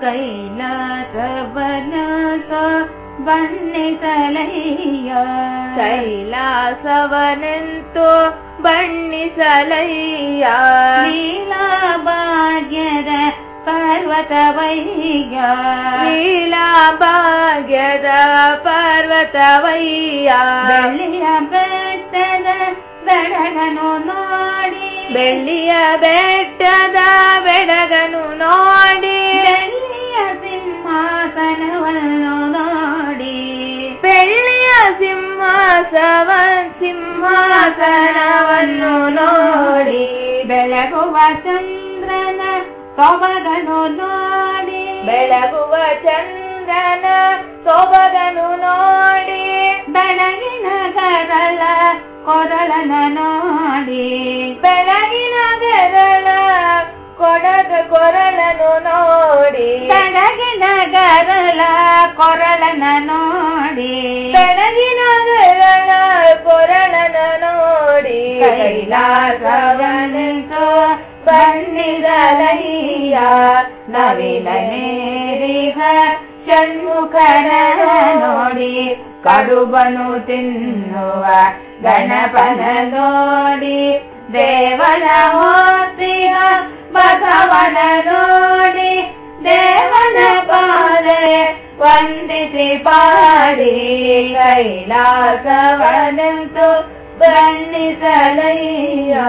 ಕೈಲಾಸವನಾಸ ಬಣ್ಣಿಸಲಯ್ಯ ಕೈಲಾಸವನೆಂತು ಬಣ್ಣಿಸಲಯ್ಯ ಲೀಲಾ ಭಾಗ್ಯದ ಪರ್ವತವಯ್ಯ. ಲೀಲಾ ಭಾಗ್ಯದ ಪರ್ವತವಯ್ಯ. ಬೆಳ್ಳಿಯ ಬೆಟ್ಟದ ಬೆಳಗನು ನೋಡಿ. ಬೆಳ್ಳಿಯ ಬೆಟ್ಟದ ಸಿಂಹಾಸವ ಸಿಂಹಾಸನವನ್ನು ನೋಡಿ, ಬೆಳಗುವ ಚಂದ್ರನ ಸೊಬಗನು ನೋಡಿ, ಬೆಳಗುವ ಚಂದ್ರನ ಸೊಬಗನು ನೋಡಿ, ಬೆಳಗಿನ ಗರಳ ಕೊರಳನ ನೋಡಿ, ಬೆಳಗಿನ ಗರಳ ಕೊಡದ ಕೊರಳನು ನೋಡಿ, ಬೆಳಗಿನ ಗರಳ ಕೊರಳನ ನೋಡಿ. ಬೆಳಗಿನ ಬೆರಳ ಕೊರಳನ ನೋಡಿ ಕೈಲಾಸವನೆಂದು ಬಣ್ಣಿಸಲಯ್ಯ ನವಿಲನೇರಿಗ ಷಣ್ಮುಖನ ನೋಡಿ ಕಡುಬನು ತಿನ್ನುವ ಗಣಪನ ನೋಡಿ ದೇವನ पाडे लैला सवणन्तु सलैया।